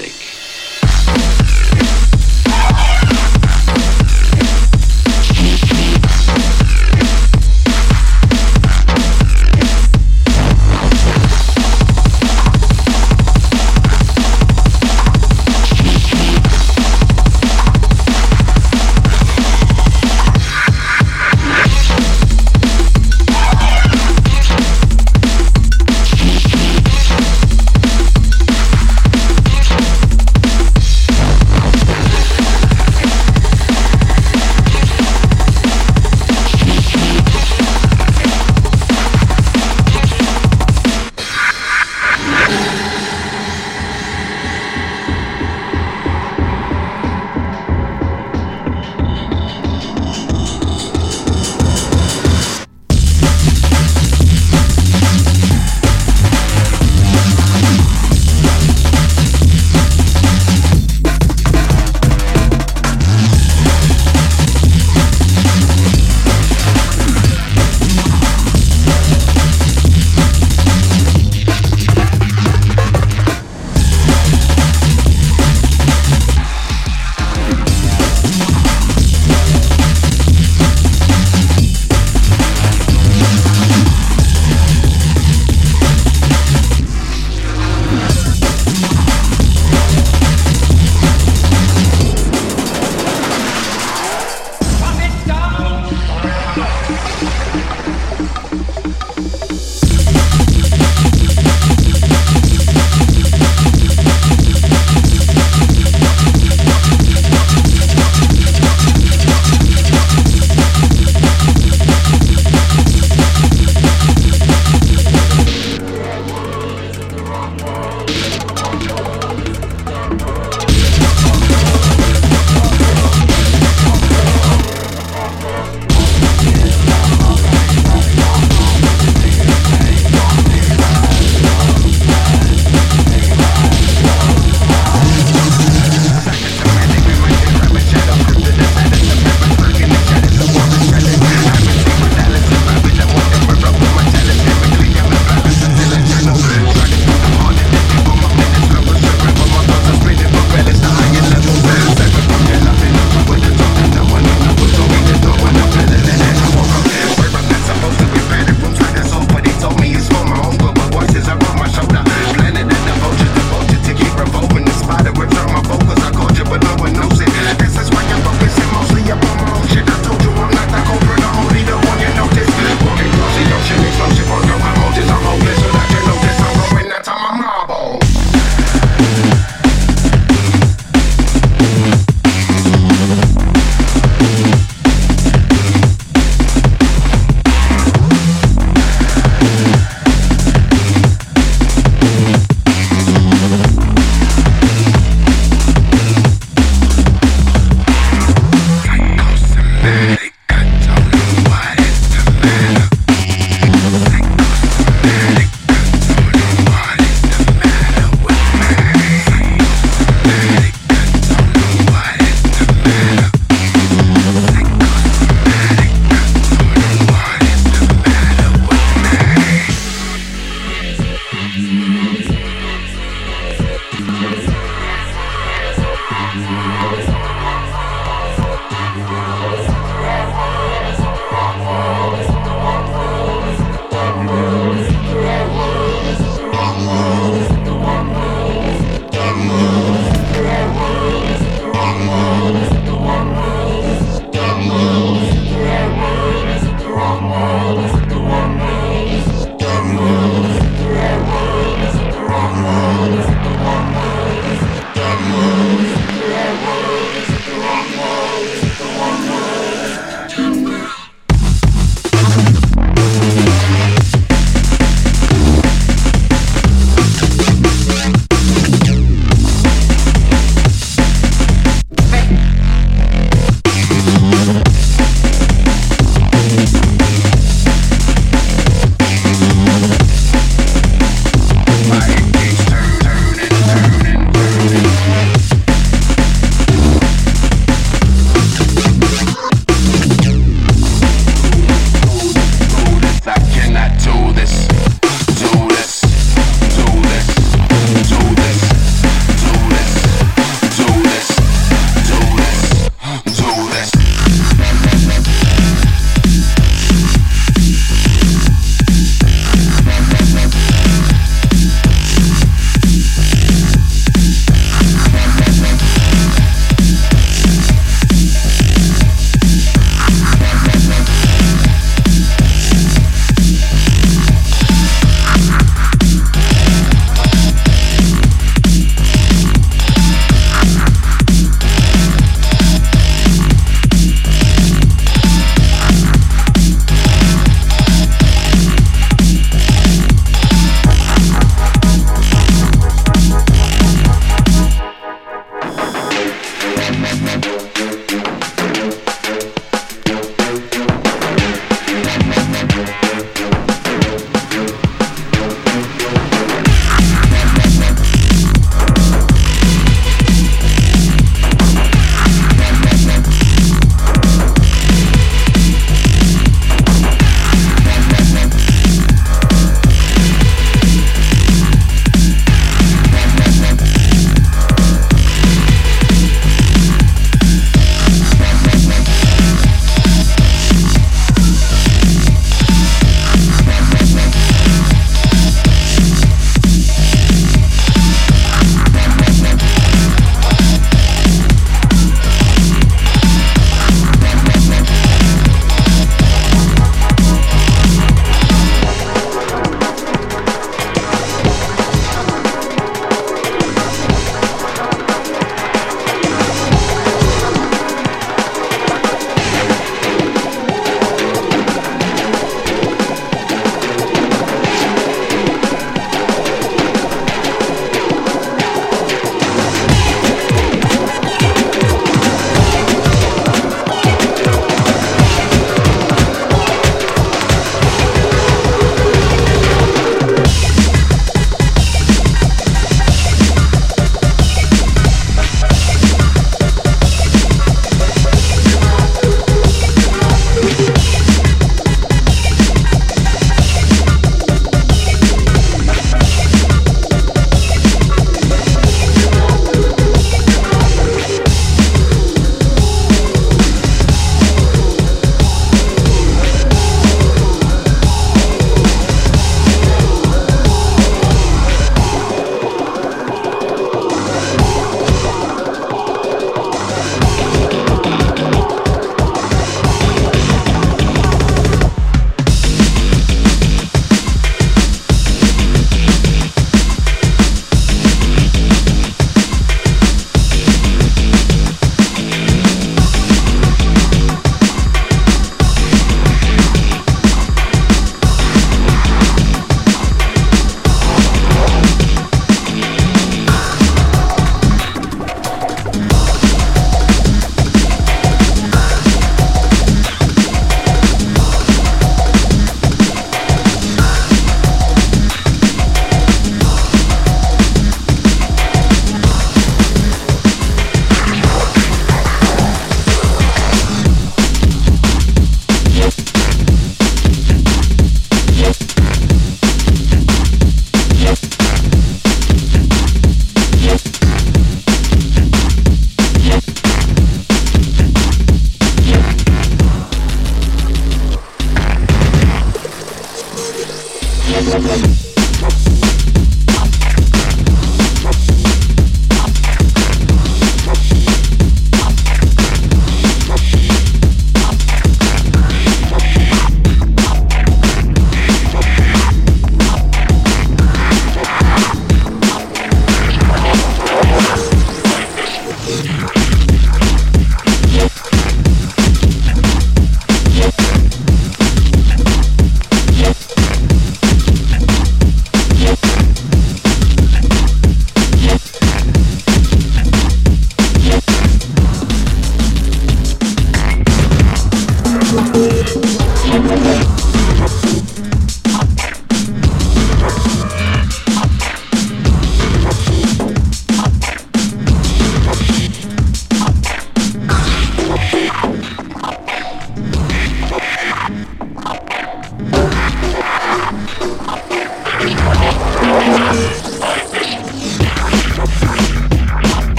music.